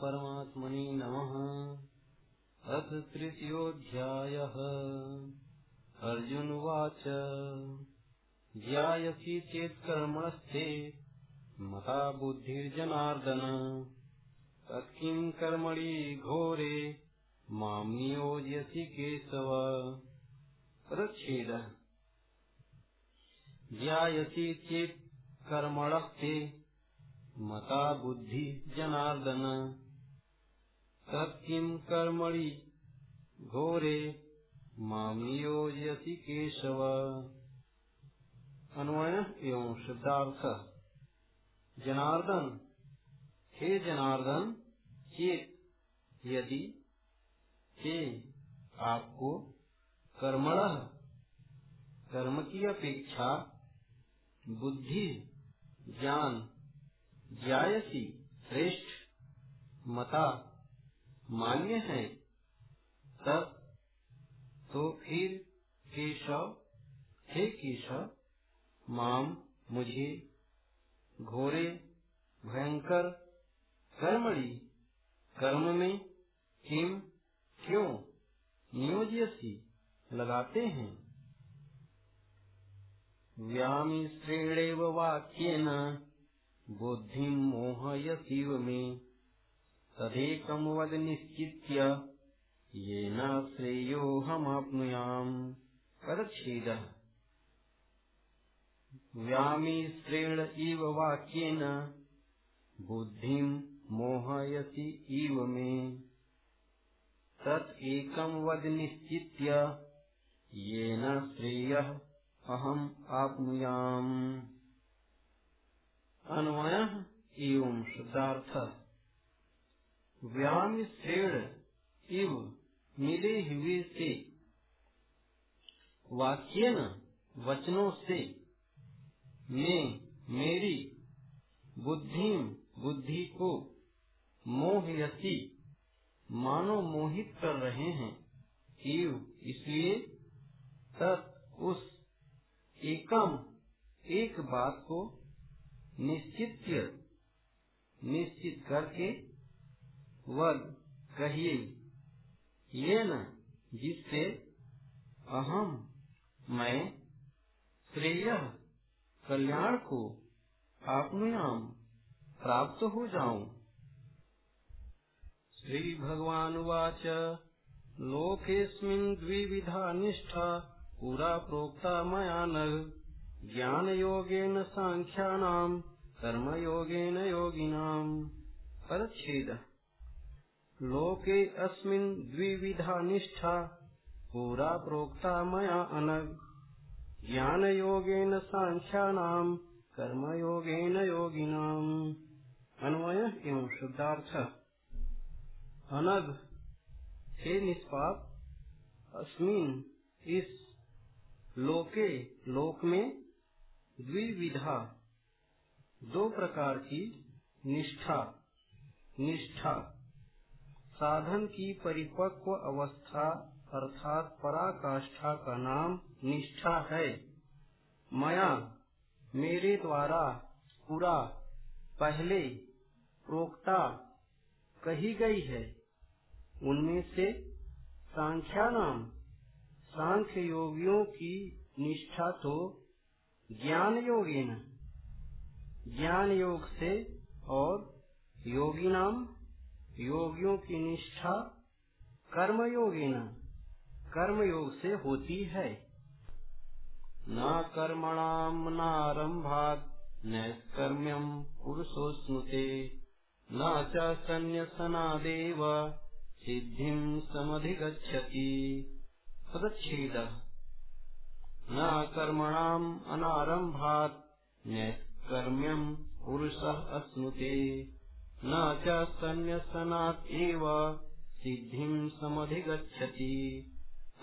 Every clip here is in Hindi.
श्रीपरमात्मने नमः। अथ तृतीयोऽध्यायः। अर्जुनवाच ज्यायसि चेत् कर्मणस्ते मता बुद्धिर्जनार्दन तत्किं कर्मणि घोरे, माँ नियोजयसि केशव। प्रच्छेदः ज्यायसि चेत् कर्मणस्ते, मता बुद्धि जनार्दन तत्किं कर्मणि? घोरे माँ नियोजयसि केशव। अन्वय एवं शुद्धार्थ जनार्दन। हे जनार्दन चेत यदि हे आपको कर्मण, कर्म की अपेक्षा बुद्धि, ज्ञान ज्यायसी श्रेष्ठ, मता मान्य है, तब तो फिर केशव, हे केशव, माम मुझे घोरे, भयंकर, कर्मणि, कर्म में किम, क्यों नियोज्यसी लगाते हैं? वाक्य वाक्येन, बुद्धिं मोहयसीव मे। तदेकं वद निश्चित्य येन श्रेयोऽहमाप्नुयाम्। परच्छेदः। व्यामिश्रेण इव वाक्येन, बुद्धिं मोहयसि इव मे। तत् एकं वद निश्चित्य येन श्रेयः अहम् आप्नुयाम्। अन्वय एवं शुद्धार्थ। व्याम श्रेण इव मिले हुए से। वाक्य वचनों से, मैं मेरी बुद्धि बुद्धि को मोहयसी मानो मोहित कर रहे हैं। इव इसलिए तत् उस एकम, एक बात को निश्चित निश्चित करके वद कहिए। ये न जिससे अहम मैं श्रेय कल्याण को आपनुयाम प्राप्त हो जाऊँ। श्री भगवान वाच लोकेस्मिन् द्विविधा निष्ठा, पुरा प्रोक्ता मया नघ ज्ञानयोगेन साङ्ख्यानाम् कर्मयोगेन योगिनाम् परच्छेदः। लोके अस्मिन् द्विविधा निष्ठा, पुरा प्रोक्ता मया अनग। ज्ञानयोगेन साङ्ख्यानाम् कर्मयोगेन योगिनाम् अन्वय एवं शुद्धार्थ। अनग। हे निष्पाप, अस्मिन इस लोके, लोक में द्विविधा। दो प्रकार की निष्ठा। निष्ठा। साधन की परिपक्व अवस्था अर्थात पराकाष्ठा का नाम निष्ठा है। मया मेरे द्वारा पूरा, पहले प्रोक्ता कही गई है। उनमें से सांख्या नाम, सांख्य योगियों की निष्ठा तो ज्ञान योगी न ज्ञान योग से और योगी नाम योगियों की निष्ठा कर्म योगी न कर्म योग से होती है। न कर्मणाम नारंभात नैष्कर्म्यम पुरुषो स्नुते न च संन्यसनादेव सिद्धिं समधिगच्छति। पदच्छेदः न कर्मणाम् अनारम्भात् नैष्कर्म्यम् पुरुषः अश्नुते न च सन्न्यसनात् एव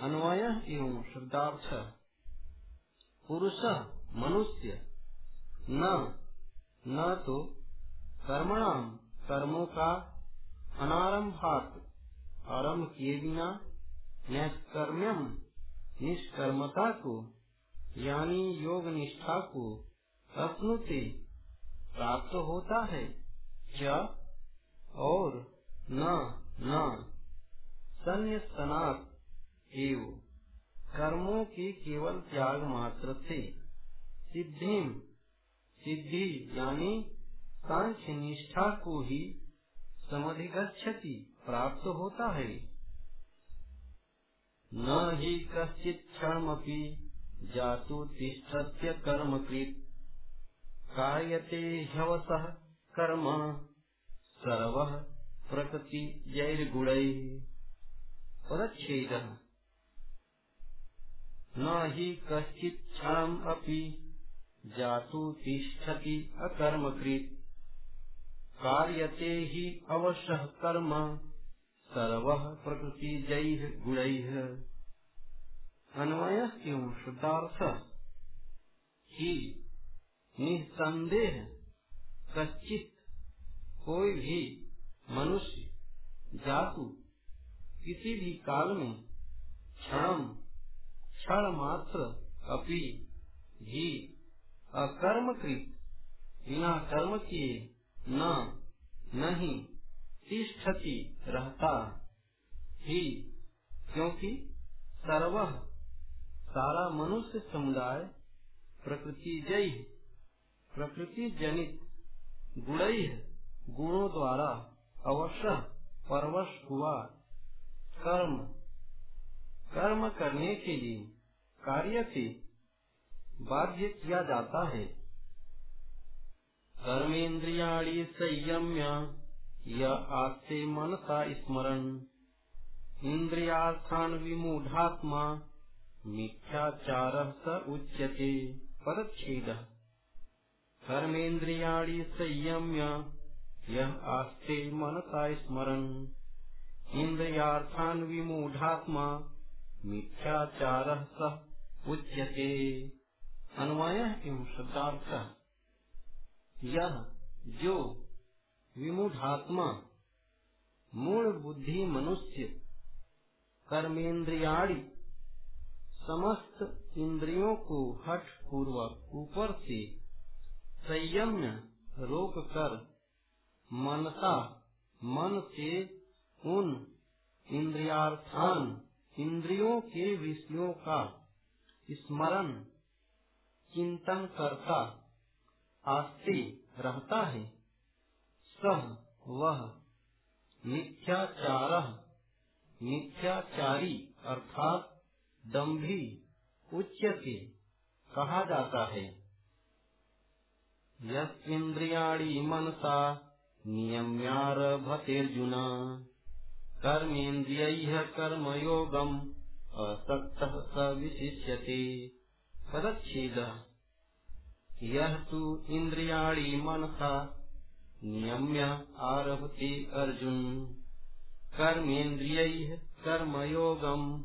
अन्वय एवं शब्दार्थ। पुरुष, मनुष्य, न न तो कर्मणाम कर्मों का अनारंभात आरंभ किए बिना नैष्कर्म्यम निष्कर्मता को यानी योग निष्ठा को प्राप्त होता है। क्या और न न सन्य सनात एव। कर्मों के केवल त्याग मात्र से। सिद्धि सिद्धि यानी सांख्य निष्ठा को ही समधिगछति प्राप्त होता है। न ही कश्चित क्षणमपि जातु तिष्ठत्य कर्मकृत। कार्यते ह्यवसः कर्म। सर्व प्रकृति जैर्गुण पदछेद न ही कश्चित क्षणम अपि जातु अकर्मकृत कार्यते ही अवश्य कर्म, सर्व प्रकृति जैह गुण। अन्वय एवं शुद्धार्थ? ही निसंदेह कश्चित कोई भी मनुष्य, जातु, किसी भी काल में क्षण क्षण मात्र अपि भी अकर्मकृत, बिना कर्म किए न, नहीं तिष्ठति रहता ही, क्योंकि सर्व सारा मनुष्य समुदाय प्रकृति जय प्रकृति जनित गुण गुणों द्वारा अवश्य परवश हुआ। कर्म। कर्म करने के लिए कार्य से बाध्य किया जाता है। कर्मेन्द्रियाणि संयम्य, य आस्ते मनसा स्मरण। इन्द्रियार्थान् विमूढात्मा, मिथ्याचारः स उच्यते पदच्छेदः कर्मेन्द्रियाणि संयम्य यः आस्ते मनसा स्मरन्। इन्द्रियार्थान् विमूढात्मा, मिथ्याचारः उच्यते। अन्वयः एवं शब्दार्थः? यह जो विमूढ़ात्मा मूल बुद्धि मनुष्य कर्मेंद्रियाड़ी समस्त इंद्रियों को हठ पूर्वक ऊपर से संयम्य रोक कर मनसा, मन से उन इंद्रियार्थान, इंद्रियों के विषयों का स्मरण, चिंतन करता, आस्ते रहता है। सह वह मिथ्याचार, मिथ्याचारी अर्थात दम्भी उच्च उच्यते कहा जाता है। यस्न्द्रियाणी मनसा नियम्यारभतेर्जुन कर्मेन्द्रिय कर्मयोगम असक्त स विशिष्यते। पदच्छेदः। यह तु इंद्रियाणी मनसा, नियम्य आरभते अर्जुन। कर्मेन्द्रिय कर्मयोगम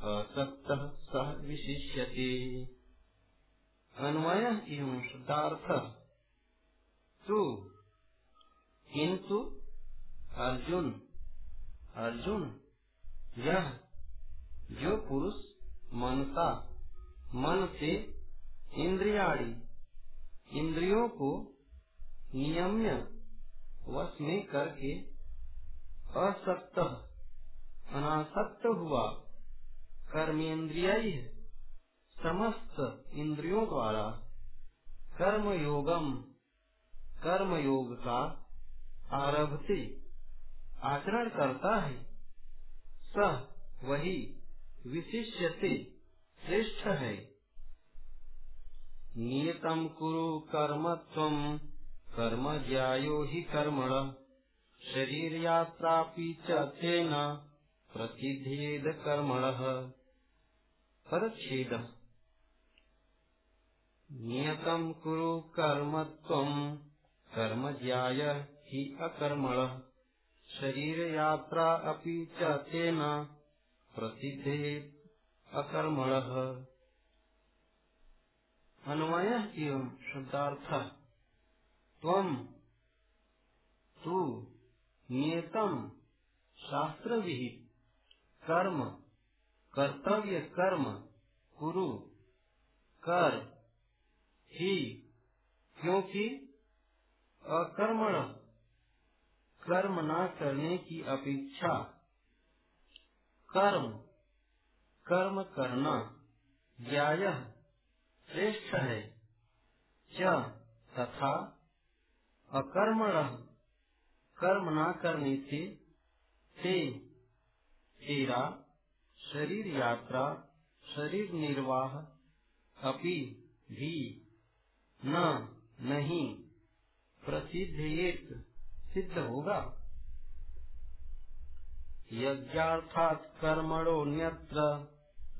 असक्त सह विशिष्यते। अन्वय एवं शुद्धार्थ तु किंतु अर्जुन अर्जुन, यह जो पुरुष मनसा मन से इंद्रियाड़ी इंद्रियों को नियम्य वश में करके असक्त, अनासक्त हुआ, कर्मेंद्रिय समस्त इंद्रियों द्वारा कर्म योगम कर्म योग का आरभते, आचरण करता है। सह वही विशिष्य से श्रेष्ठ है। नियतम कुरु कर्म त्वम कर्म ज्यायो हि कर्मण। शरीर यात्रा चेन प्रसिद्धेद कर्मण। परच्छेद। नियतम कुरु कर्म त्वम कर्म ज्याय हि अकर्मण। शरीर यात्रा अपि च तेन प्रसिद्धे अकर्मण। अन्वय एवं शुद्धार्थ तम तू नियतम शास्त्र विहित कर्म कर्तव्य कर्म कुरु, कर, ही, क्योंकि अकर्मण कर्म न करने की अपेक्षा। कर्म कर्म करना ज्याय श्रेष्ठ है। च तथा अकर्मण, कर्म न करने से ते तेरा शरीर यात्रा, शरीर निर्वाह अपि भी न, नहीं प्रसिद्ध सिद्ध होगा। यज्ञार्थात कर्मणोन्यत्र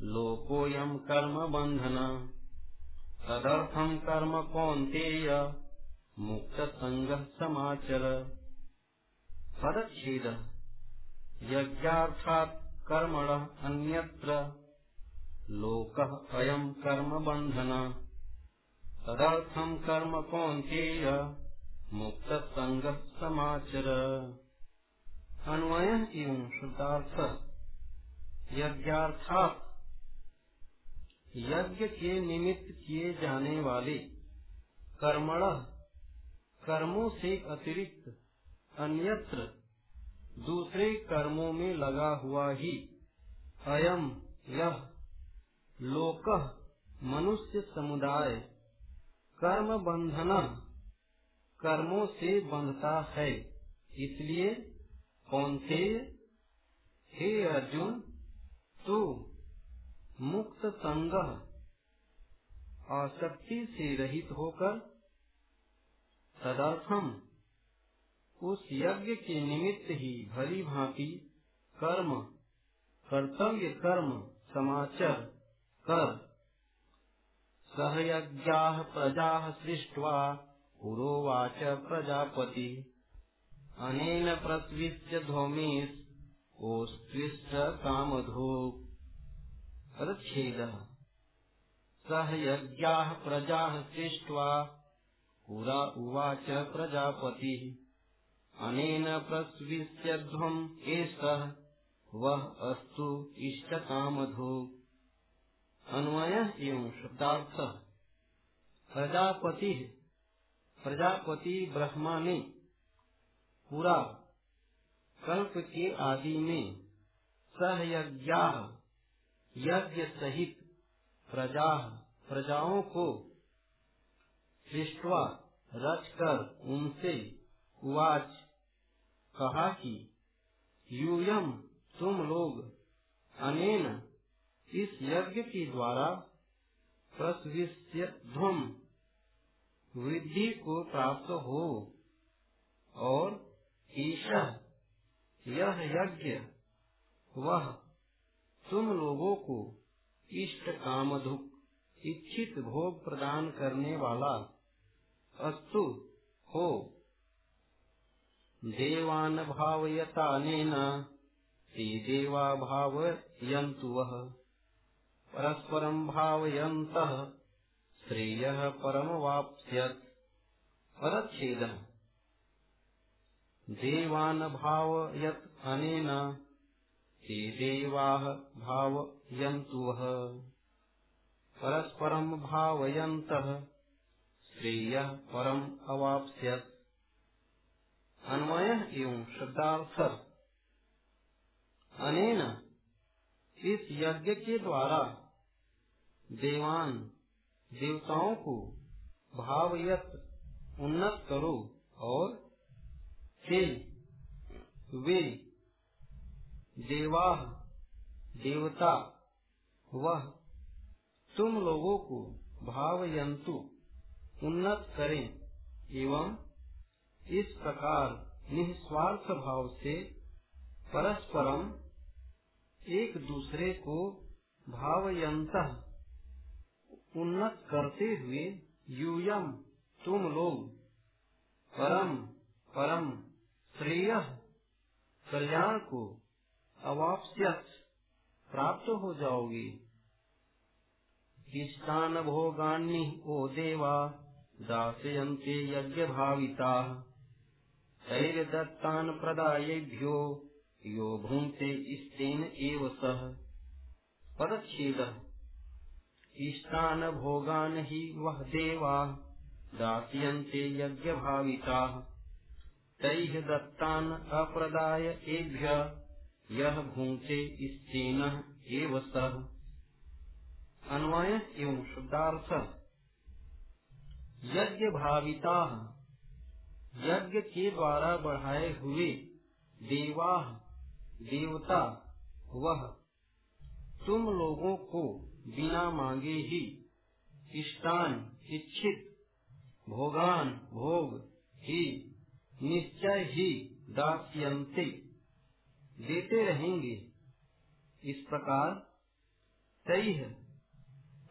लोकोऽयं कर्म बंधन तदर्थम कर्म कौन्तेय मुक्त संग समाचर। पदछेद यज्ञार्थात कर्मण अन्यत्र लोक अयम कर्म बंधन तदर्थम कर्म कौन्तेय मुक्त संग समाचर। अन्वय एवं शुद्धार्थ। यज्ञार्थात यज्ञ के निमित्त किए जाने वाले कर्मण। कर्मों से अतिरिक्त अन्यत्र दूसरे कर्मों में लगा हुआ ही अयम यह लोक मनुष्य समुदाय कर्म बंधना कर्मों से बंधता है। इसलिए कौनते हे अर्जुन, तू मुक्त संग आसक्ति से रहित होकर तदर्थम उस यज्ञ के निमित्त ही भली भांति कर्म, कर्तव्य कर्म समाचार कर। सहयज्ञा प्रजा सृष्टवा पुरोवाच प्रजापति। अनेन प्रस्विष्य धौमेश ओस्त्विष्ट कामधो। रच्छेदः। सह यज्ञाः प्रजाः सृष्ट्वा, पुरा उवाच प्रजापतिः। अनेन प्रस्विष्यध्वम् एषः वह अस्तु इष्टकामधो अन्वय एवं शब्दार्थ। प्रजापति प्रजापति ब्रह्मा ने पूरा कल्प के आदि में सहयज्ञा यज्ञ सहित प्रजा प्रजाओं को सृष्टवा रचकर उनसे उवाच कहा कि, यूयम तुम लोग अनेन इस यज्ञ के द्वारा प्रसविष्य वृद्धि को प्राप्त हो और ईशा, यह यज्ञ, वह तुम लोगों को इष्ट काम दुख इच्छित भोग प्रदान करने वाला अस्तु हो। देवान भावयता ते देवा भावयन्तु वह परस्परम भावयन्तः। श्रेयः परमवाप्स्यत् परच्छेदः। देवान् भावयत् अनेन, ते देवाः भावयन्तु वः परस्परम् भावयन्तः श्रेयः परम् अवाप्स्यत्। अन्वय एवं शब्दार्थ। अनेन, इस यज्ञ के द्वारा देवान देवताओं को भावयत उन्नत करो और हे वे देवाह देवता, वह तुम लोगों को भावयंतु उन्नत करें एवं इस प्रकार निस्वार्थ भाव से परस्परम एक दूसरे को भावयंत उन्नत करते हुए यूयम, तुम लोग, परम परम, श्रेय, कल्याण को अवाप्य प्राप्त हो जाओगे। इष्टान भोगान्य ओ देवा, दासयन्ते यज्ञ भाविता तैर्दत्तान प्रदायेभ्यो, यो भुंक्ते इष्टेन एव सह पदच्छेदः। इष्टान भोगान ही वह देवा, दास्यन्ते यज्ञ भाविता तैः दत्तान् अप्रदाय एभ्य यह भूंगते स्तेन एव सह अन्वय एवं शुद्धार्थ। यज्ञ भाविता यज्ञ के द्वारा बढ़ाए हुए देवा, देवता वह तुम लोगों को बिना मांगे ही इष्टान, इच्छित, भोगान, भोग ही, निश्चय ही दास्यंते देते रहेंगे। इस प्रकार तय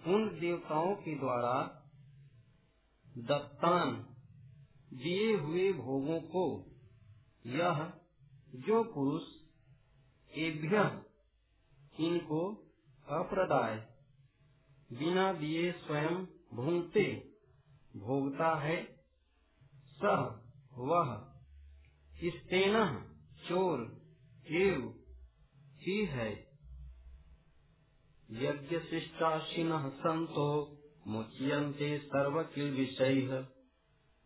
उन देवताओं के द्वारा दत्तान दिए हुए भोगों को यह जो पुरुष एभ्य इनको अप्रदाय बिना दिए स्वयं भूंगते भोगता है सह वह। स्तेन चोर एव ही है। यज्ञ शिष्टाशीन संतो मुच्यन्ते सर्वकिल विषय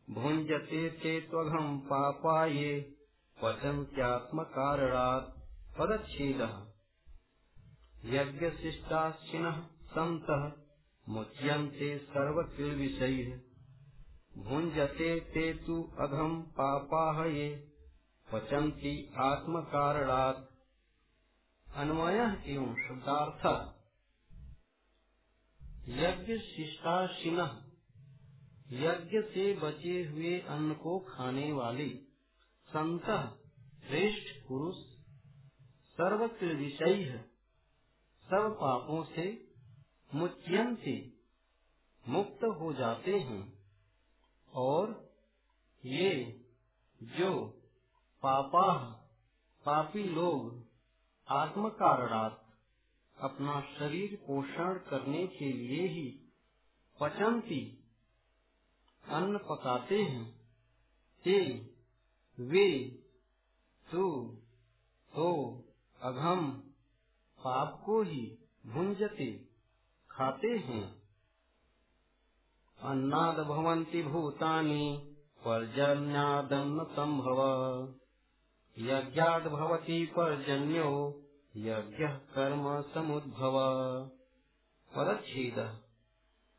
भुंजते ते त्वघम पापाये पचन्त्यात्म कारणात् पदच्छेदः। यज्ञशिष्टाशिनः सन्तः मुच्यन्ते सर्वकिल्विषैः भुञ्जते ते तु अघम् पापाः ये पचन्ति आत्मकारणात्। अन्वयः एवं शुद्धार्थ यज्ञ शिष्टाशिन यज्ञ से बचे हुए अन्न को खाने वाले संत, श्रेष्ठ पुरुष सर्वत्र विषय सब पापों से मुच्यन से मुक्त हो जाते हैं। और ये जो पापा, पापी लोग आत्म कारणात् अपना शरीर पोषण करने के लिए ही पचंती अन्न पकाते हैं, ते वे तू तो अघम पाप को ही भुंजते। खाते हैं। अन्नाद भवन्ति भूतानि पर्जन्यादन्न संभव यज्ञाद भवति पर्जन्यो, यज्ञ कर्म समुद्भव। परच्छेद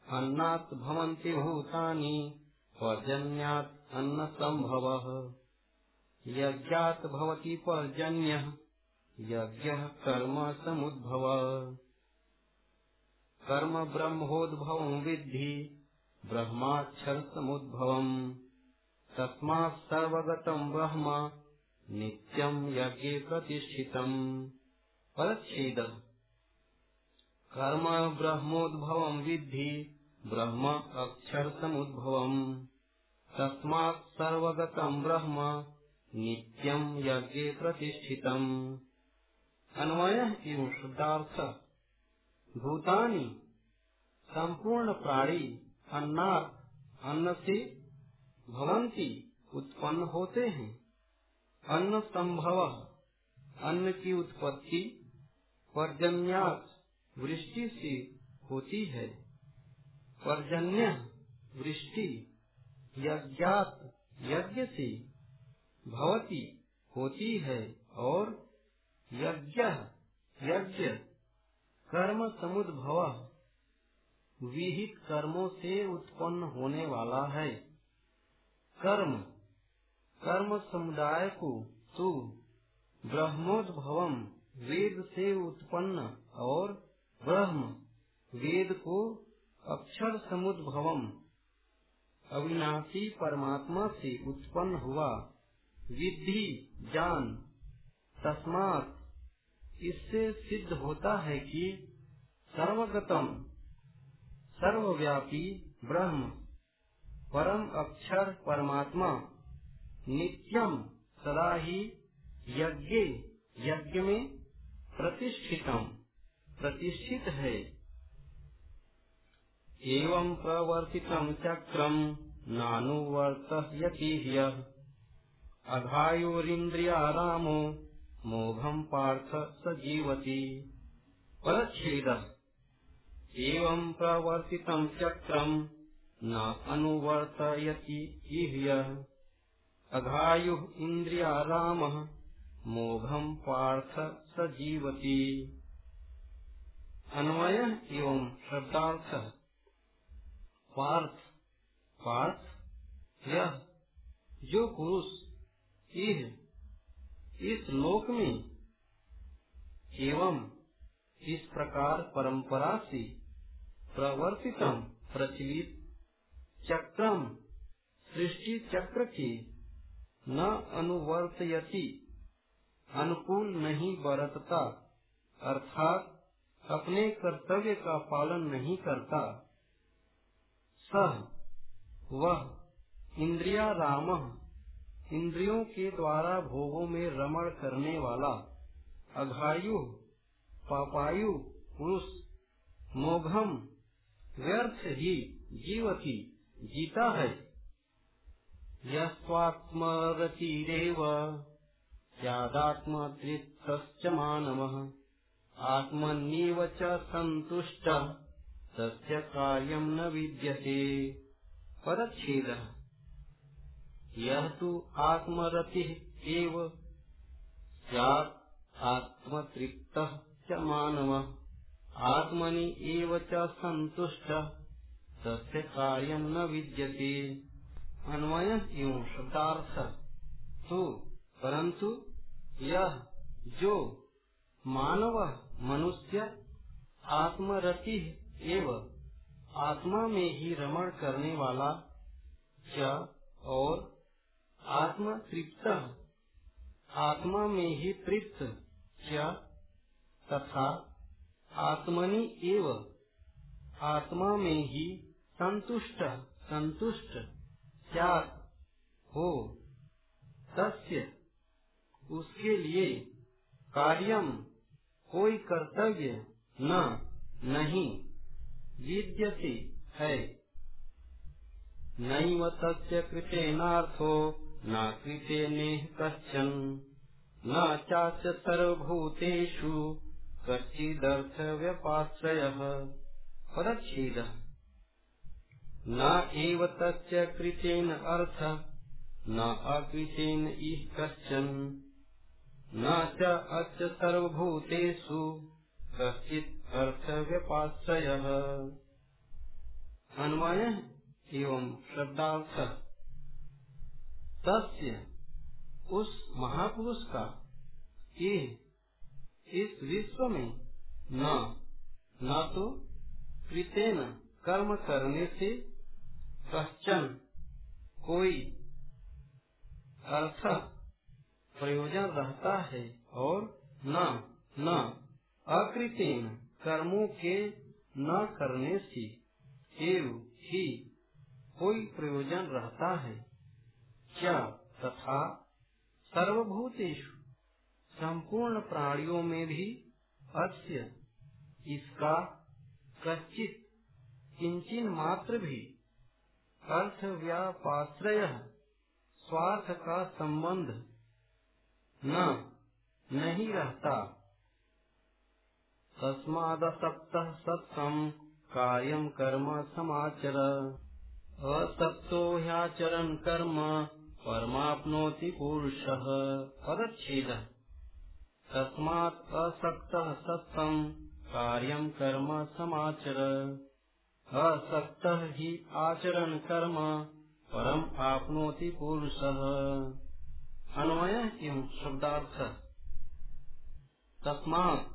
अन्नात् भवन्ति भूतानि, पर्जन्यात् अन्न संभव यज्ञात् भवति पर्जन्यः, यज्ञ कर्म समुद्भव। कर्म ब्रह्मोद्भव विद्धि ब्रह्माक्षर समुद्भव तस्मात् सर्वगतम ब्रह्म नित्यम यज्ञ प्रतिष्ठितम। परच्छेद। कर्म ब्रह्मोद्भव विद्धि, ब्रह्म अक्षर समुद्भव तस्मात् सर्वगतम ब्रह्म नित्यम यज्ञ प्रतिष्ठितम। अन्वय एवं शुद्धार्थ? भूतानी, संपूर्ण प्राणी अन्नात अन्न से भवंती उत्पन्न होते हैं। अन्न संभव अन्न की उत्पत्ति पर्जन्यात, वृष्टि से होती है। पर्जन्य, वृष्टि, यज्ञात, यज्ञ से भवती होती है और यज्ञ यज्ञ कर्म समुद्भव। विहित कर्मों से उत्पन्न होने वाला है। कर्म। कर्म समुदाय को तू ब्रह्मोद्भवम, वेद से उत्पन्न और ब्रह्म, वेद को अक्षर समुद्भवम, अविनाशी परमात्मा से उत्पन्न हुआ। विधि जान तस्मात इससे सिद्ध होता है कि सर्वगतम, सर्वव्यापी ब्रह्म, परम अक्षर परमात्मा, नित्यम सदा ही यज्ञ यज्ञ में प्रतिष्ठितम, प्रतिष्ठित है। एवं प्रवर्तितम चक्रम नानुवर्त यति अघायुरिन्द्रियारामो मोघम पार्थ स जीवति। परच्छेद एवं प्रवर्तितं चक्रम न अनुवर्तयति अघायु इंद्रिया राम मोघम पार्थ स जीवती। अन्वय एवं शब्दार्थ। पार्थ पार्थ यह जो पुरुष इह इस लोक में एवं इस प्रकार परंपरा से प्रवर्तितम प्रचलित चक्रम सृष्टि चक्र के न अनुवर्तयति, अनुकूल नहीं बरतता, अर्थात अपने कर्तव्य का पालन नहीं करता। सह वह इंद्रिया राम इंद्रियों के द्वारा भोगों में रमण करने वाला, अघायु, पापायु, पुरुष, मोघम, व्यर्थ ही जीवती, जीता है। यस्वात्मरतिरेव स्यादात्मदृत्तश्च मानवः, आत्मन्येव च सन्तुष्टः, तस्य कार्यं न विद्यते। परच्छेदः। यः तो आत्मरति एव आत्मतृप्तः च मानवः। आत्मनि च सन्तुष्टः तस्य कार्यं न विद्यते। अन्वय एवं शब्दार्थ? तो परंतु यह जो मानव, मनुष्य, आत्मरति एवं, आत्मा में ही रमण करने वाला क्या और आत्म तृप्त आत्मा में ही तृप्त, क्या? तथा आत्मनि एव, आत्मा में ही संतुष्ट संतुष्ट, क्या हो? तस्य, उसके लिए कार्यम कोई कर्तव्य न, नहीं, विद्यते है। नैव तस्य कृतेनार्थो न कृते नेह कश्चन। न चाच सर्वभूतेषु कश्चिदर्थ व्यपाश्रयः परच्छेदः न एव तस्य कृतेन अर्थ, न अकृतेन इह कश्चन। न च अच सर्वभूतेषु कश्चित् अर्थव्यपाश्रयः। एवं शब्दार्थ। तस्य उस महापुरुष का कि इस विश्व में न न तो कृतेन कर्म करने से कश्चन कोई अर्थ प्रयोजन रहता है और न न अकृतिम कर्मों के न करने से एव ही कोई प्रयोजन रहता है। तथा सर्वभूतेषु, संपूर्ण प्राणियों में भी अस्य, इसका कच्चित किंचन मात्र भी अर्थ व्यापाश्रय स्वार्थ का संबंध न, नहीं रहता। तस्मादसक्त सत्सम कार्यम कर्म समाचर, असक्तो ह्याचरन कर्म परमाप्नोति पुरुष। पदछेद तस्मात् असक्त सत्सम कार्यम कर्म समाचर। असक्त ही आचरण कर्म परम आपनोति पुरुष। अन्वय एवं शब्दार्थ। तस्मात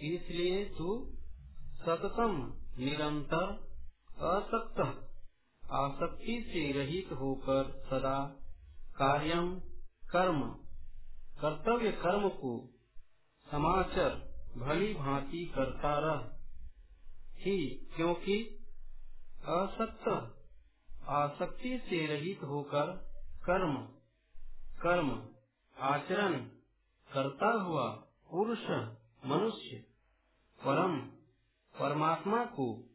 इसलिए तू सततम निरंतर असक्त। आसक्ति से रहित होकर सदा कार्यम कर्म। कर्तव्य कर्म को समाचर भली भांति करता रह। ही क्योंकि असक्त आसक्ति से रहित होकर कर्म कर्म आचरण करता हुआ पुरुष, मनुष्य, परम परमात्मा को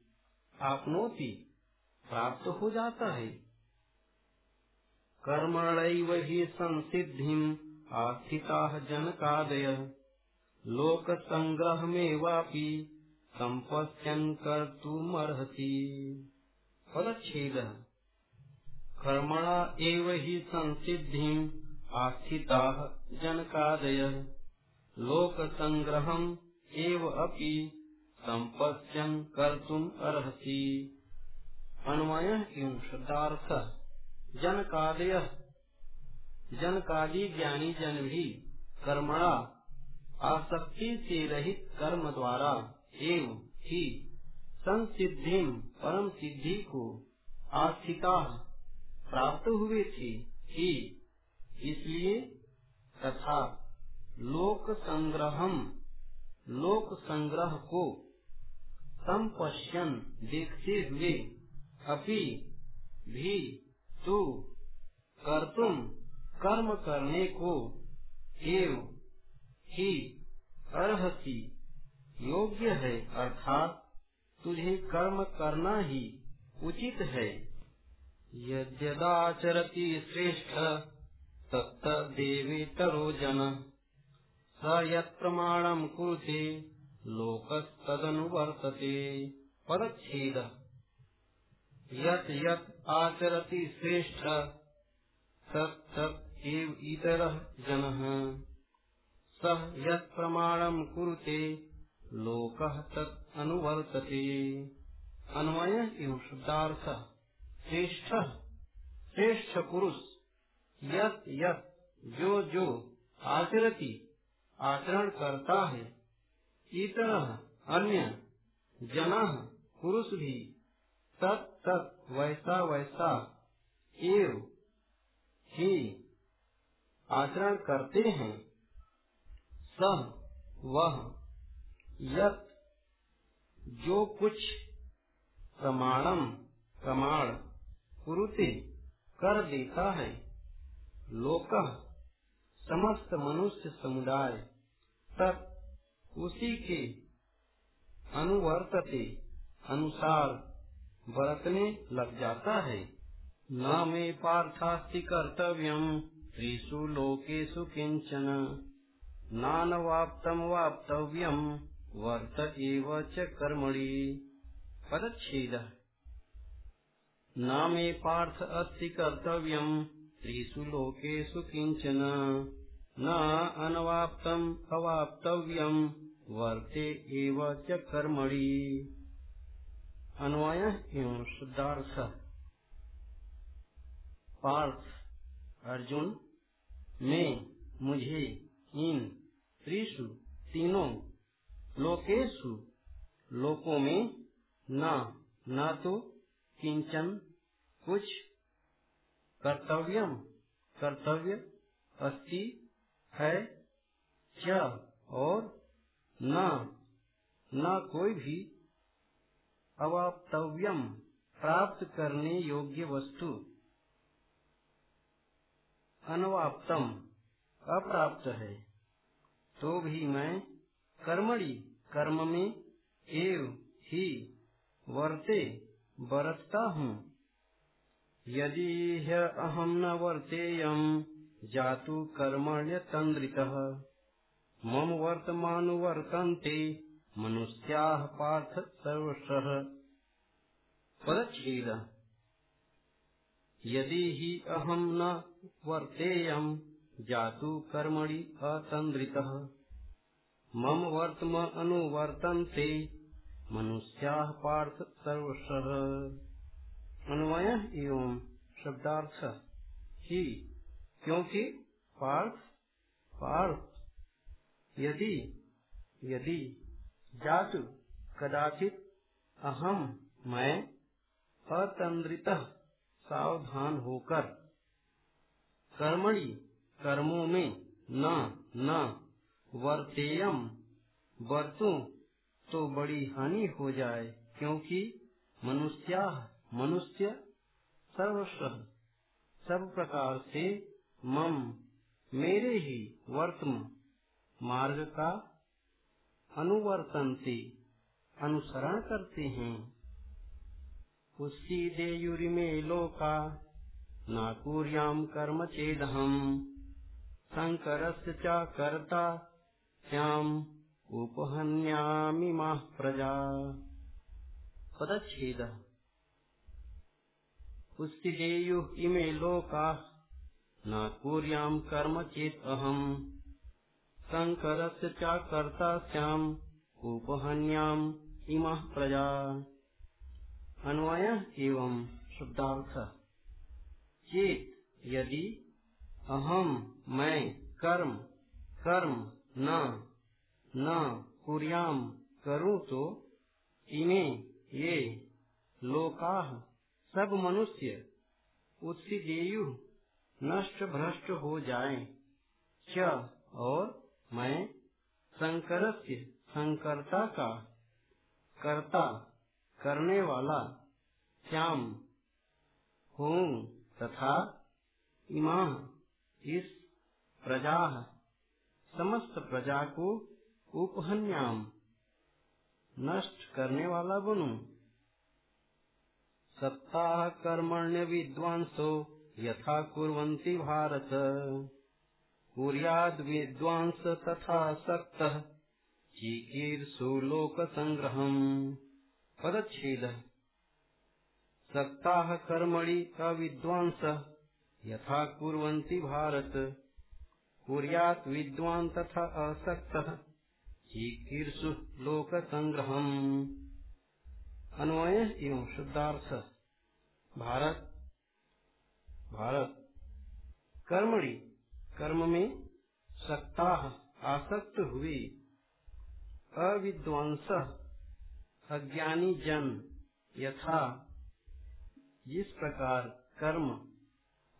आपनोति प्राप्त हो जाता है। कर्मण ही संसिधि आस्थिता जनकादय। लोक संग्रह में वापी संपत्यन कर तुमर्हति फलछेद कर्मणा एव हि संसिद्धिम् आस्थिताः जनकादयः। लोकसङ्ग्रहम् एव अपि सम्पश्यन् कर्तुम् अर्हसि अन्वयः एवं शब्दार्थ। जनकादय। जनकादि ज्ञानी जन भी कर्मणा, आसक्ति से रहित कर्म द्वारा, एवं ही संसिद्धि परम सिद्धि को आस्थिता प्राप्त हुए थे, ही। इसलिए तथा लोक संग्रहम लोक संग्रह को संपश्यन देखते हुए अपि भी तू कर तुम कर्म करने को एवं ही अर्हसी योग्य है, अर्थात तुझे कर्म करना ही उचित है। यद्यदाचरति श्रेष्ठ तत्तदेवेतरो जन। स यत्प्रमाणम् कुरुते, लोकस्तदनुवर्तते। पदच्छेद यत् यत् आचरति श्रेष्ठ, तत् तत् एव इतरः जनः। सः यत् प्रमाणम् कुरुते, लोकः तत् अनुवर्तते। अन्वय एवं शुद्धार्थ। श्रेष्ठ श्रेष्ठ पुरुष, यत यत जो जो आचरती आचरण करता है। इतर अन्य जन, पुरुष भी, तत् तत् वैसा वैसा एव ही आचरण करते हैं सह वह यत जो कुछ प्रमाणम प्रमाण कुरुते कर देता है, लोक समस्त मनुष्य समुदाय तक उसी के अनुवर्तते अनुसार बरतने लग जाता है। न मे पार्थास्ति कर्तव्यम, त्रिषु लोकेषु किंचन नानवाप्तम वाप्तव्यम, वर्त एव च कर्मणि। न मे पार्थ अस्ति कर्तव्यम्, त्रिषु लोकेषु किंचन। न अनवाप्तम् अवाप्तव्यम्, वर्ते एव च अन्वय एवं शुद्धार्थ पार्थ अर्जुन में मुझे इन त्रिषु तीनों लोकेशु लोकों में न न तो किंचन कुछ कर्तव्य कर्तव्य अस्ति है च और न न कोई भी अवाप्तव्यम, प्राप्त करने योग्य वस्तु। अनवाप्तम, अप्राप्त है। तो भी मैं कर्मणि, कर्म में एव ही वर्ते, बरतता हूँ। यदि अहम न वर्तेयम, जातु कर्मण्यतन्द्रितः। मम वर्तमान वर्तन्ते मनुष्या पार्थ सर्वशः। पदच्छेद यदि ही अहम न वर्तेयम जातु कर्मणि अतन्द्रितः मम वर्तम अनुवर्तन्ते, मनुष्या पार्थ सर्वशः। अन्वय एवं शब्दार्थ ही, क्योंकि पार्थ पार्थ, यदि यदि जातु, कदाचित अहम, मैं अतंद्रित सावधान होकर, कर्मणि, कर्मों में न न, वर्तेयम, वर्तू तो बड़ी हानि हो जाए, क्योंकि मनुष्या मनुष्य सर्वस्व, सब प्रकार से मम, मेरे ही वर्तम मार्ग का अनुवर्तनते अनुसरण करते हैं। उसी देयुरी में लोका, नाकुर्याम कर्म चेदहम। शंकर चा कर्ता श्याम उपहन्यामी प्रजा। पदछेद उत्सिदेयुः इमे लोकाः न कुर्याम् कर्म चेत् अहम्। च कर्ता स्याम् उपहन्याम् इमः प्रजा। अन्वय एवं शुद्धार्थ चेत यदि अहम मैं, कर्म कर्म न न कुर्याम करूँ तो इन्हें ये लोका सब मनुष्य उत्सिदेयु नष्ट भ्रष्ट हो जाए। च और मैं शंकर से संकर्ता का कर्ता करने वाला श्याम हूँ तथा इमा इस प्रजा समस्त प्रजा को उपहन्याम, नष्ट करने वाला बनू। सत्ता कर्मण्य विद्वांसो यथा कुर्वन्ति भारत। कुर्याद विद्वांस तथा सक्त संग्रह पदछेद सक्ताः कर्मणि अविद्वांसः यथा कुर्वन्ति भारत। कुर्यात् विद्वान् तथा असक्तः लोक संग्रह अन्वय एवं शुद्धार्थ। भारत। भारत। कर्मणि कर्म में सक्ता आसक्त हुए अविद्वांस अज्ञानी जन यथा। जिस प्रकार कर्म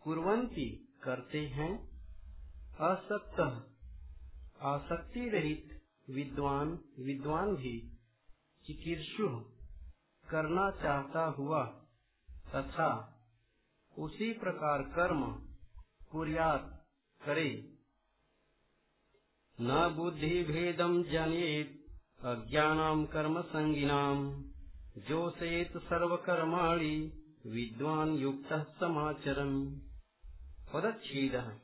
कुरंती करते हैं। असक्त आसक्ति रहित विद्वान विद्वान भी चिकीर्षु करना चाहता हुआ तथा उसी प्रकार कर्म कुरियात करे न बुद्धि भेदम जनेत अज्ञानाम कर्म संगिनाम जो सेत सर्वकर्माणि विद्वान युक्त समाचरन्। पदछेद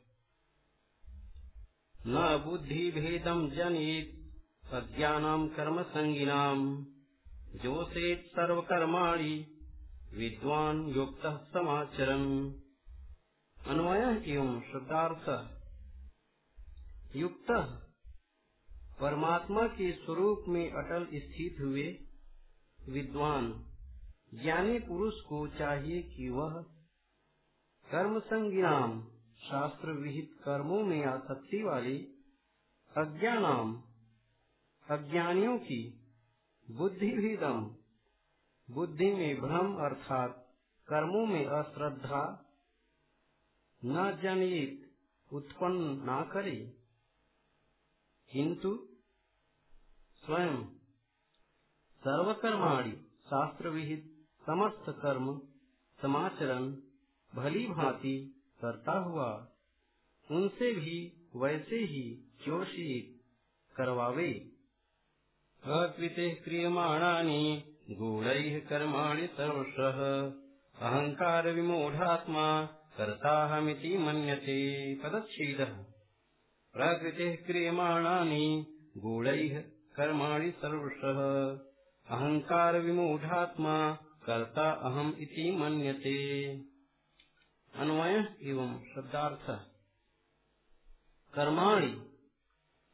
न बुद्धि भेदम जनित अज्ञानाम कर्म संगिनाम जोसेत सर्वकर्माणि विद्वान युक्त समाचरन। अन्वय एवं शुद्धार्थ युक्त परमात्मा के स्वरूप में अटल स्थित हुए विद्वान ज्ञानी पुरुष को चाहिए कि वह कर्म संज्ञान शास्त्र विहित कर्मों में आसक्ति वाले अज्ञानाम, अज्ञानियों की बुद्धि भी दम बुद्धि में भ्रम अर्थात कर्मों में अश्रद्धा न जनित उत्पन्न न करे किंतु स्वयं सर्वकर्माणी शास्त्र विहित समस्त कर्म, समाचरण, भली भांति करता हुआ, उनसे भी वैसे ही चोषित करवावे। अकृते क्रियमाणानि, गूढ़ैः कर्माणि सर्वशः अहंकार विमूढ़ात्मा कर्ताहमिति मन्यते, पदच्छेदः। प्रकृतिः क्रियमाणानि, गूढ़ैः कर्माणि सर्वशः। अहंकार विमूढ़ात्मा कर्ता अहम इति मन्यते। अन्वय एवं शब्दार्थ। कर्माणि,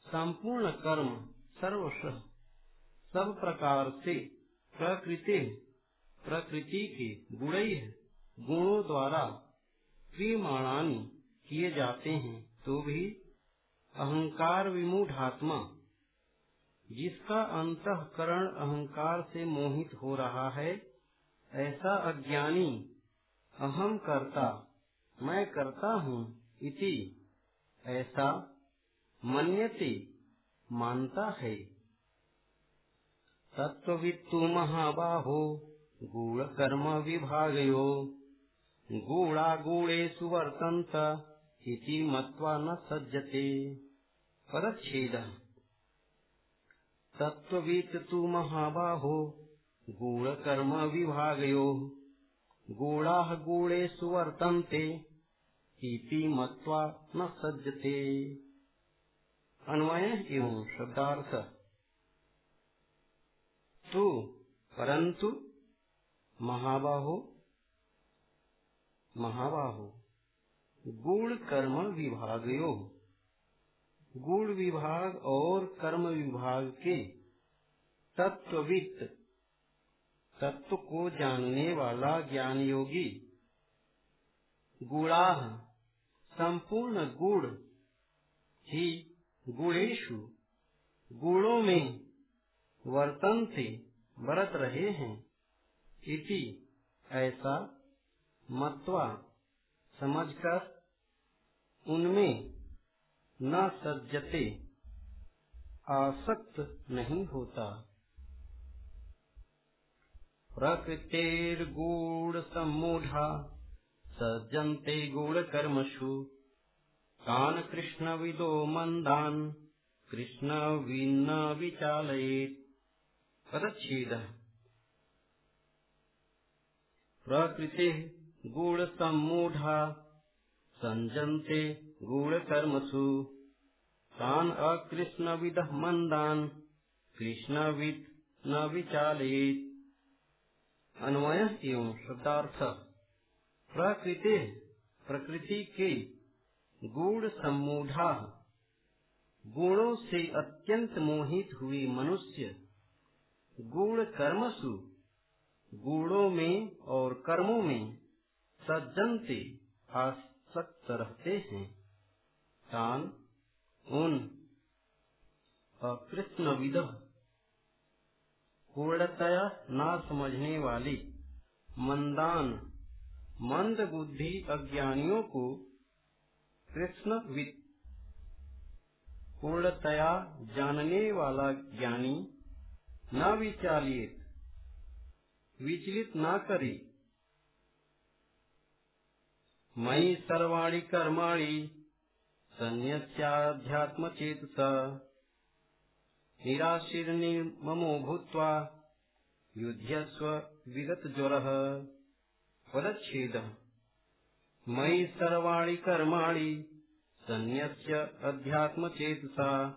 संपूर्ण कर्म सर्वश। सब प्रकार से प्रकृति प्रकृति के गुण गुणों द्वारा क्रियमाणानी किए जाते हैं तो भी अहंकार विमूढ़ात्मा, जिसका अंतकरण अहंकार से मोहित हो रहा है, ऐसा अज्ञानी अहम करता, मैं करता हूँ इति, ऐसा मन्यते मानता है। तत्वित्तु महाबाहो गूढ़ कर्म विभागयो गूढ़ा गूढ़े सुवर्तंत इति मत्वा न सज्जते। परच्छेद। तत्वित तु महाबाहो गूढ़ कर्म विभागयो गूढ़ा गूढ़े सुवर्तन्ते इति मत्वा न सज्जते। अन्वय एवं शब्दार्थ। तू परंतु महाबाहो महाबाहो। गुण कर्म विभागयो गुण विभाग और कर्म विभाग के तत्वित तत्व को जानने वाला ज्ञान योगी। गुणाह, संपूर्ण गुण ही गुणेशु। गुणों में वर्तन से बरत रहे हैं। इति ऐसा मत्वा समझकर उनमें न सज्जते, आसक्त नहीं होता। प्रकृतिर्गूढ़ सम्मूढ़ा, सज्जन्ते गूढ़कर्मसु कान कृष्ण विदो मंदान, कृष्ण विन्न पदच्छेदः प्रकृतिः गूढसम्मूढा सञ्जन्ते गूढकर्मसु। तान् अकृष्णविदः मन्दान्, कृष्णवित् न विचालयेत्। अन्वय एवं शब्दार्थ। प्रकृति प्रकृति के गूढ़ सम्मूढ़ा गुणों से अत्यंत मोहित हुए मनुष्य। गुण कर्मसु गुणों में और कर्मों में सज्जन से आसक्त रहते हैं। तान उन कृष्ण विद पूर्णतया न समझने वाली, मंदान, मंद बुद्धि अज्ञानियों को कृष्ण विद पूर्णतया जानने वाला ज्ञानी न विचालित विचलित न करे। मयि सर्वाणि कर्माणि संन्यस्याध्यात्म चेतस निराशीर्निर्ममो भूत्वा युध्यस्व विगत ज्वर पदच्छेद। मयि सर्वाणि कर्माणि संन्यस्य अध्यात्म चेतसा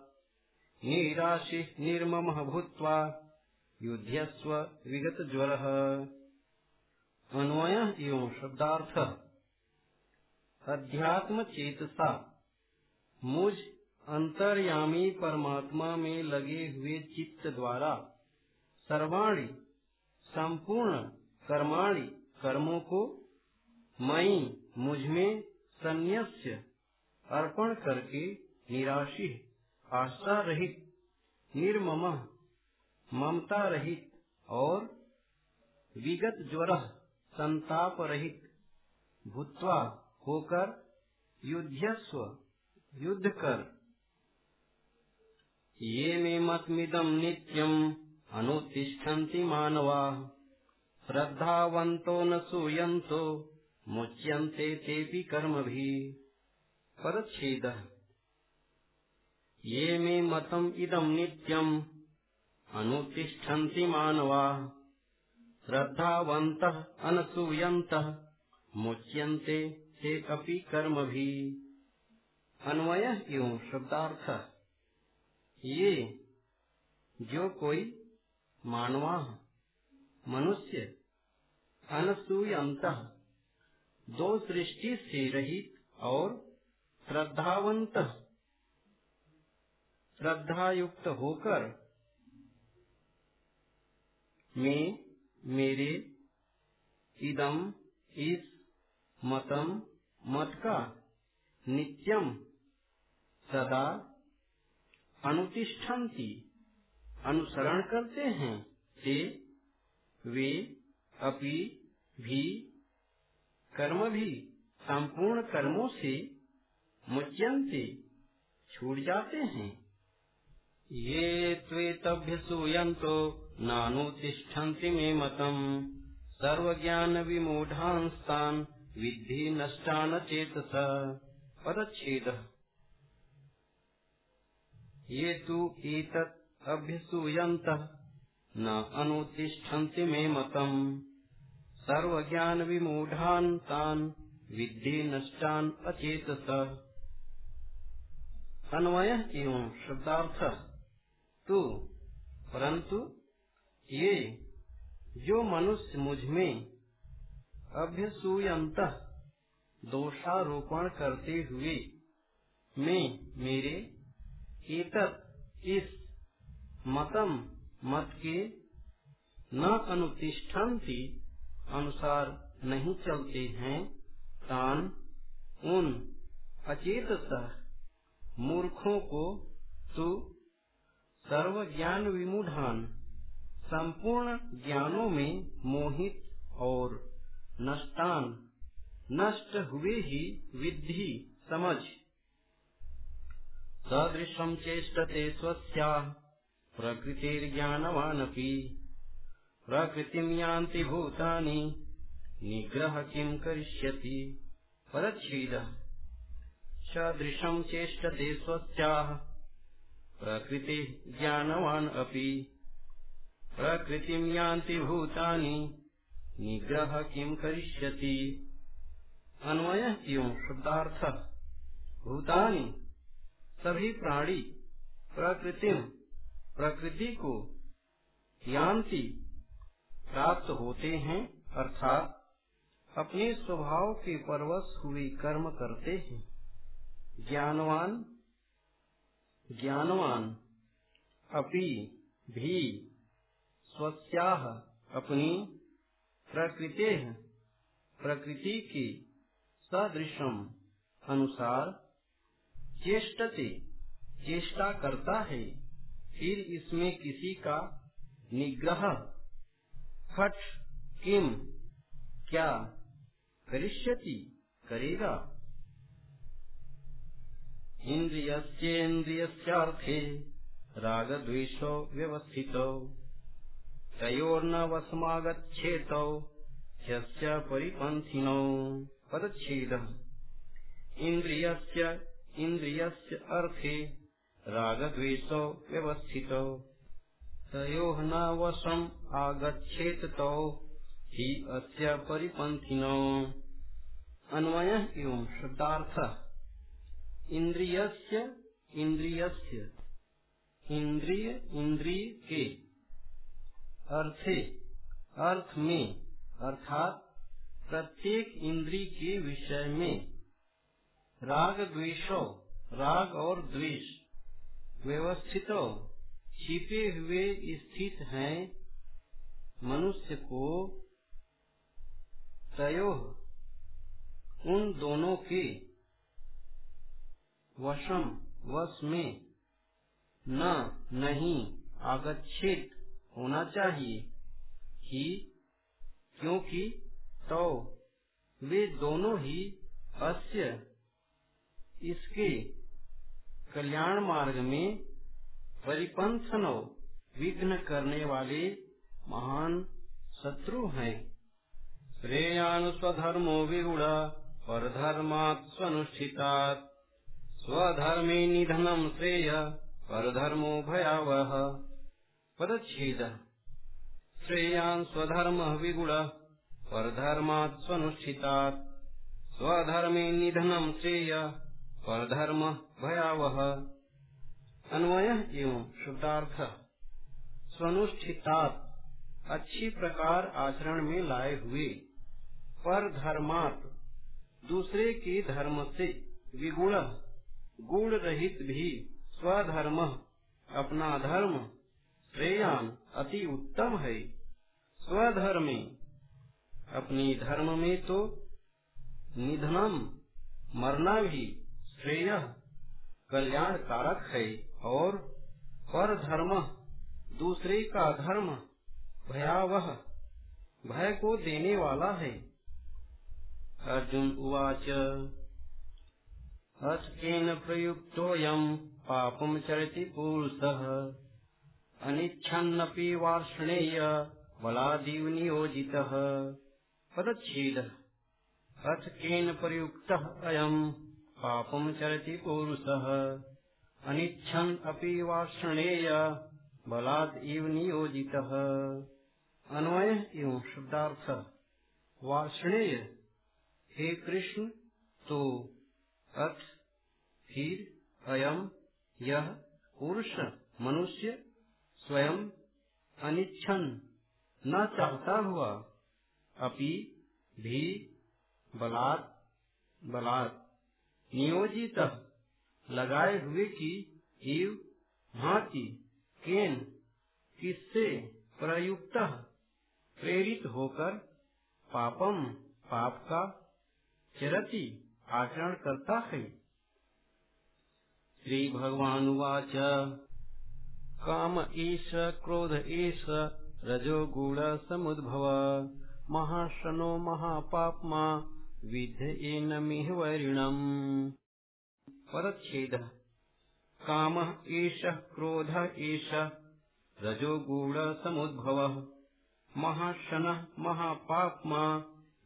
निराशि निर्मम भूत्वा युध्यस्व विगत ज्वर अन्वय एवं शब्दार्थ। अध्यात्म चेतसा मुझ अंतर्यामी परमात्मा में लगे हुए चित्त द्वारा सर्वाणी, संपूर्ण कर्माणी कर्मों को मई मुझमें संन्यास्य अर्पण करके निराशी आशा रहित निर्मम ममता रहित और विगत ज्वर संताप रहित भूतवा होकर, युद्धस्व युद्ध कर ये मे मतमिदम नित्यम अनुतिष्ठन्ति मानवा। श्रद्धावंतो न सूयन्तो, मुच्यन्ते तेपि कर्म भी परच्छेद। ये मे मतम इदम नित्यम, अनुतिष्ठन्ति मानवाः। श्रद्धावन्तः अनसूयन्तः, मुच्यन्ते ते अपि कर्म भी अन्वय एवं शब्दार्थ। ये जो कोई मानवा, मनुष्य, अनसूयंत, दो सृष्टि से रहित और श्रद्धावंत श्रद्धा युक्त होकर मैं, मेरे, इदम इस मतम मत का नित्यम सदा अनुतिष्ठन्ति। अनुसरण करते हैं ते वे अपि भी कर्म भी संपूर्ण कर्मों से मुच्यंते छूट जाते हैं। ये त्वेतभ्यसूयन्तो नानुतिष्ठन्ति मे मतम् सर्वज्ञानविमूढांस्तान् विद्धि नष्टान चेतस। पदच्छेदः। ये तु एतत् अभ्यसूयन्तः, न अनुतिष्ठन्ति मे मतम्। सर्वज्ञानविमूढान् तान् विद्धि नष्टान् अचेतस। अन्वय एवं शब्दार्थ। तो परंतु ये, जो मनुष्य मुझमें अभ्यसूयंत दोषारोपण करते हुए मैं मेरे एतत् इस मतम मत के न अनुतिष्ठन्ति अनुसार नहीं चलते हैं तान उन अचेत मूर्खों को तू सर्व ज्ञान विमूढ़ान, संपूर्ण ज्ञानों में मोहित और नष्टान। नष्ट हुए ही विधि समझ। सदृशम चेष्टते स्वस्या। प्रकृतिर्ज्ञानवानपि। प्रकृतिं यान्ति भूतानि। निग्रह किं करिष्यति परच्छेदः। सदृशं चेष्टते स्वस्याः। प्रकृतिः ज्ञानवान् अपि प्रकृतिं यान्ति भूतानि। निग्रह किम करिष्यति? अन्वय एवं शुद्धार्थ भूतानि। सभी प्राणी। प्रकृति। प्रकृति को यान्ति प्राप्त होते हैं, अर्थात अपने स्वभाव के परवश हुए कर्म करते हैं। ज्ञानवान। ज्ञानवान। अपि भी स्वस्याह अपनी प्रकृति प्रकृति की सदृशम अनुसार चेष्टते चेष्टा करता है। फिर इसमें किसी का निग्रह, खट किम क्या करिष्यति, करेगा। इंद्रियस्येन्द्रियस्यार्थे राग द्वेषो व्यवस्थित। तयोर्न वसमागच्छेतौ ह्यस्य परिपन्थिनौ। पदच्छेदः। इन्द्रियस्य इन्द्रियस्य अर्थे रागद्वेषौ व्यवस्थितौ। न वशम् आगच्छेत तौ हि अस्य परिपन्थिनौ। अन्वयः एवं शब्दार्थः। इन्द्रियस्य इन्द्रियस्य। इंद्रिय इंद्रिय के? अर्थे, अर्थ में, अर्थात प्रत्येक इंद्री के विषय में। राग द्वेषो, राग और द्वेष व्यवस्थित, छिपे हुए स्थित हैं। मनुष्य को तयो उन दोनों के वशम, वश में न, नहीं आगच्छित होना चाहिए। कि क्योंकि तो वे दोनों ही अस्य, इसके कल्याण मार्ग में परिपंथनो विघ्न करने वाले महान शत्रु हैं। श्रेयान स्वधर्मो विगुण पर धर्मात् स्वनुष्ठितात्। स्वधर्मे निधनम श्रेय पर धर्मो भयावह। पदछेद श्रेयान स्वधर्म विगुण, परधर्मात् स्वनुष्ठितात्। स्वधर्मे निधनम श्रेय, परधर्म भयावह। अन्वय एवं शुद्धार्थ। स्वनुष्ठितात अच्छी प्रकार आचरण में लाए हुए। पर धर्मात दूसरे के धर्म से विगुण, गुण रहित भी स्वधर्म, अपना धर्म श्रेयान अति उत्तम है। स्वधर्मी। अपनी धर्म में तो निधनम मरना भी श्रेय। कल्याण कारक है और पर धर्म दूसरे का धर्म भयावह, भय को देने वाला है। अर्जुन उवाच अस्केन प्रयुक्तोऽयम् पापं चरति पुरुषः। अनिच्छन्नपि वार्ष्णेय बलादिव नियोजितः पदच्छेदः। अथ केन प्रयुक्तः अयम् पापम् चरति पुरुषः। अनिच्छन् अपि वार्षणेय बलात् इव नियोजितः। अन्वय एवं शब्दार्थ। वार्षणेय, हे कृष्ण तो अथ फिर अयम यह पुरुष, मनुष्य स्वयं अनिच्छन न चाहता हुआ अपि भी बलात् बलात्, नियोजित लगाए हुए की इव भांति केन किससे प्रयुक्त प्रेरित होकर पापम पाप का चरति आचरण करता है। श्री भगवान वाच काम ईश, क्रोध ईश, रजो गुण समुद्भव। महाशनो, महापापमा विध मिह वैरिणम्। परच्छेद। काम एष क्रोध एष रजोगुण समुद्भव। महाशन, महापापमा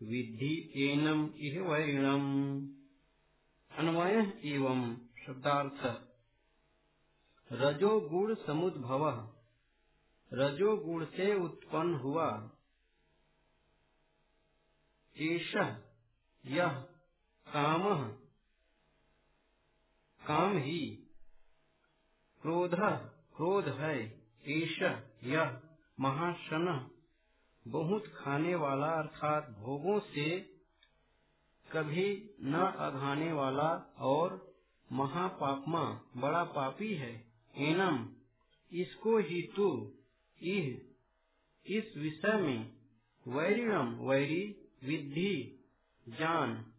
विद्धि एनम इह वैरिणम। अन्वय एवं शब्दार्थ। रजोगुण समुद्भव, रजोगुण से उत्पन्न हुआ। एष यह काम काम ही। क्रोध क्रोध है ईश यह महाशन। बहुत खाने वाला अर्थात भोगों से कभी न अघाने वाला और महापापमा, बड़ा पापी है। एनम, इसको ही तू, इह, इस विषय में वैरिणम, वैरी, विद्धि, जान।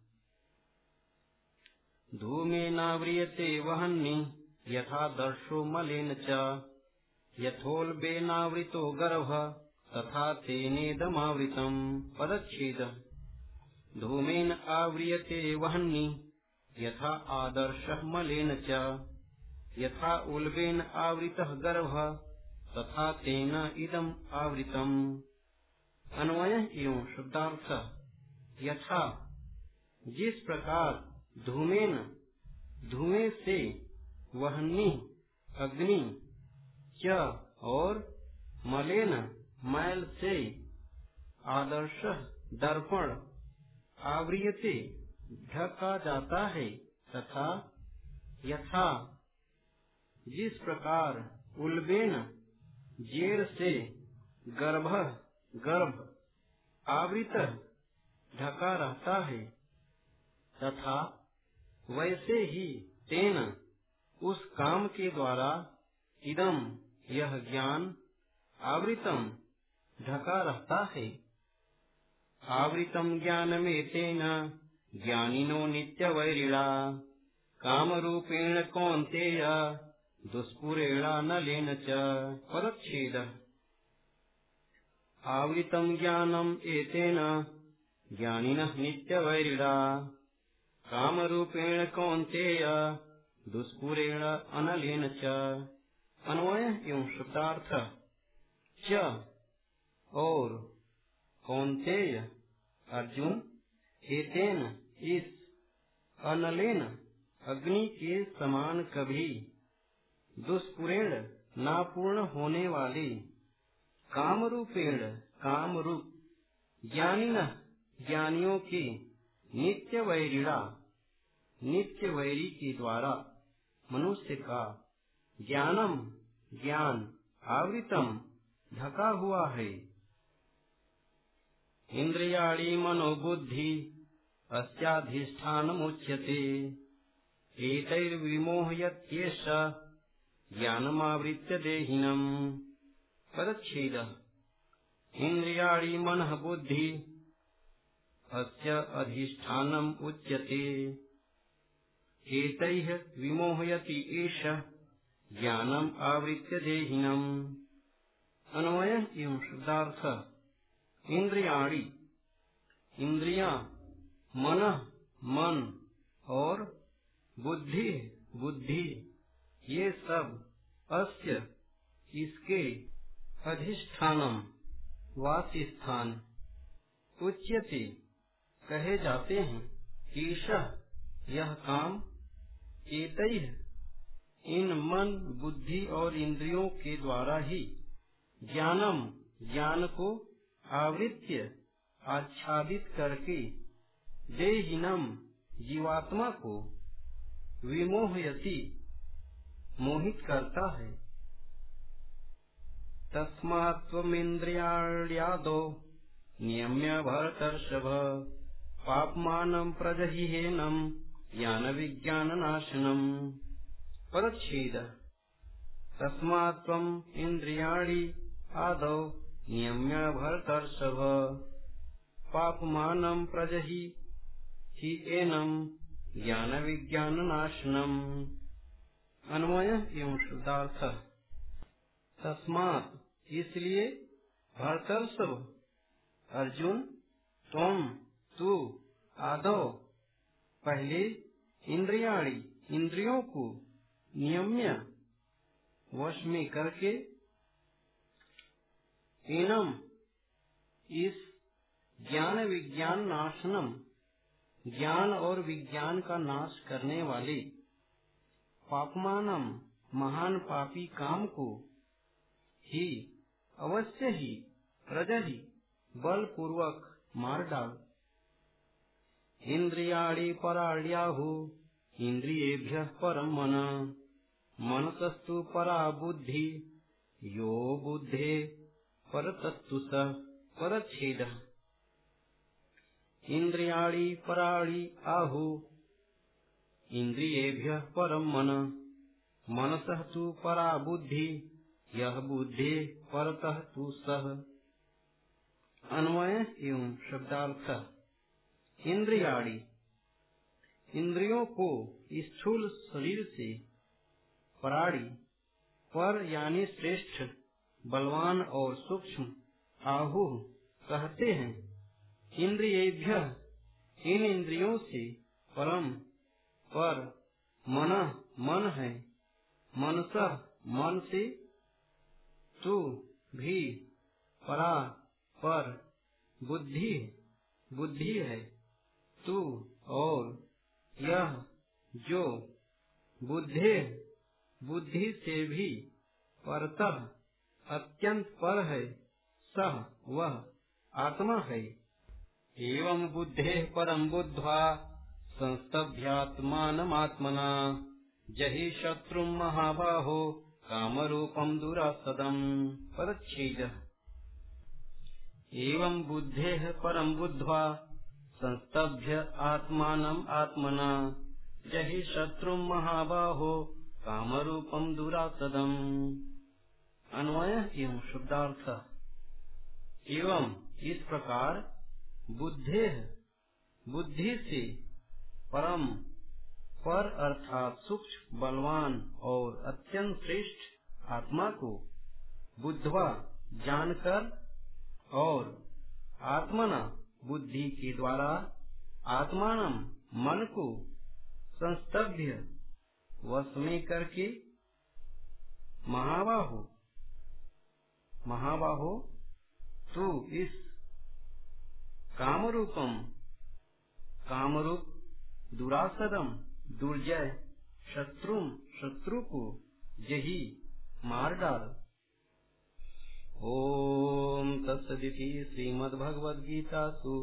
धूमेनाव्रियते वहन्नि, यथा दर्शो मलेन च। यथोल्बेनावृतो गर्भ, तथा तेनेदमावृतम् पदच्छेद। धूमेन आव्रियते वहन्नि, यथा आदर्शः मलेन च। यथा उल्बेन आवृतः गर्भ, तथा तेन इदम् आवृतम्। अन्वय एवं शुद्धार्थ। यथा, जिस प्रकार धूमेन धुएँ से वहनी, अग्नि, च और मलेन, मैल से आदर्श दर्पण आवृयते, ढका जाता है, तथा यथा जिस प्रकार उल्बेन जेर से गर्भ गर्भ आवृत ढका रहता है, तथा वैसे ही तेन उस काम के द्वारा इदम यह ज्ञान आवृतम ढका रहता है। आवृतम ज्ञान में तेन ज्ञानिनो नित्य वैरिणा काम रूपेण कौन्तेय दुष्पुरेणा न च परच्छेद आवृतम ज्ञानम एतेन, ज्ञानिनः नित्यवैरिणा कामरूपेण कौन्तेय, दुष्पुरेण अनलेन च। अन्वय एवं शब्दार्थ च। और कौन्तेय, अर्जुन, एतेन, इस, अनलेन, अग्नि के समान कभी। दुष्पुरेण नापूर्ण होने वाले। कामरूपेण कामरूप ज्ञानी ज्ञानियों के नित्य वैरिणा, नित्य वैरी के द्वारा मनुष्य का ज्ञानम ज्ञान आवृतम ढका हुआ है। इंद्रियाणी मनोबुद्धि अस्याधिष्ठान मुच्यते एतैर्विमोहयत्येष ज्ञानमावृत्य देहिनम्। परच्छेद। इंद्रियाणी मन बुद्धि। अस्य अधिष्ठानम् उच्यते। एतैः विमोहयति एष। ज्ञानम् आवृत्य देहिनम्। अन्वय एवं शुद्धार्थ। इंद्रियाणी इंद्रिया मन मन और बुद्धि बुद्धि। ये सब अस्य इसके अधिष्ठानम वास स्थान उच्यते कहे जाते हैं। ईश यह काम एक इन मन, बुद्धि और इंद्रियों के द्वारा ही ज्ञानम, ज्ञान को आवृत्य आच्छादित करके देहिनम, जीवात्मा को विमोहयति। मोहित करता है। तस्मात्मिंद्रियादो नियम्य भरतर्षभ पापमानं प्रजहिहेनम् ज्ञानविज्ञाननाशनम् पदच्छेद। तस्मात् त्वम् इन्द्रियाणि आदौ नियम्य भरतर्षभ पापमानं प्रजहि एनम् ज्ञानविज्ञाननाशनम् अन्वय एवं शुद्धार्थ। तस्मात इसलिए भरतर्षभ अर्जुन तुम तू आदव पहले इंद्रियाणी, इंद्रियों को नियम्य वश में करके एनम, इस ज्ञान विज्ञान नाशनम, ज्ञान और विज्ञान का नाश करने वाले पापमानम महान पापी काम को ही अवश्य ही प्रजही बल पूर्वक मार डाल इंद्रियाणि पराण्याहु इंद्रियेभ्य परम मन। मनसस्तु परा बुद्धि, यो बुद्धे परतस्तु स परच्छेद। इंद्रियाणि पराणि आहु इंद्रियेभ्य परम मन। मनसः तु परा बुद्धि यह बुद्धि परतः तु सह अन्वय एवं शब्दार्थ। इंद्रियाणि इंद्रियों को स्थूल शरीर से पराड़ी, पर यानी श्रेष्ठ, बलवान और सूक्ष्म आहु कहते हैं। इंद्रियेभ्य इन इंद्रियों से परम पर मन मन है। मनस मन से तू भी परा पर बुद्धि बुद्धि है। तू और यह जो बुद्धे, बुद्धि से भी परतः अत्यंत पर है, सह वह आत्मा है। एवं बुद्धे परम बुद्ध्वा संस्तभ्यात्मानमात्मना। जहि शत्रु महाबाहो काम रूपम दुरासदम परच्छेद। एवं बुद्धे परम बुद्ध्वा संस्तभ्य आत्मानम आत्मना। जहि शत्रु महाबाहो काम रूपम दुरासदम अन्वय एवं शुद्धार्थ। एवं इस प्रकार बुद्धे, बुद्धि से परम, पर अर्थात सूक्ष्म, बलवान और अत्यंत श्रेष्ठ आत्मा को बुद्धवा जानकर और आत्मना बुद्धि के द्वारा आत्मान मन को संस्तभ्य वश में करके महाबाहु महाबाहो तू इस कामरूपम, कामरूप दुरासदम, दुर्जय शत्रु शत्रु को यही मार डाल ओम तत्सदिति श्रीमद्भगवद्गीतासु,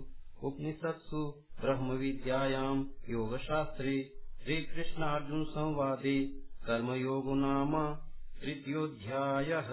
उपनिषत्सु ब्रह्म विद्यायाम योग शास्त्रे श्री कृष्णार्जुन संवादे कर्मयोग नाम तृतीयोध्यायः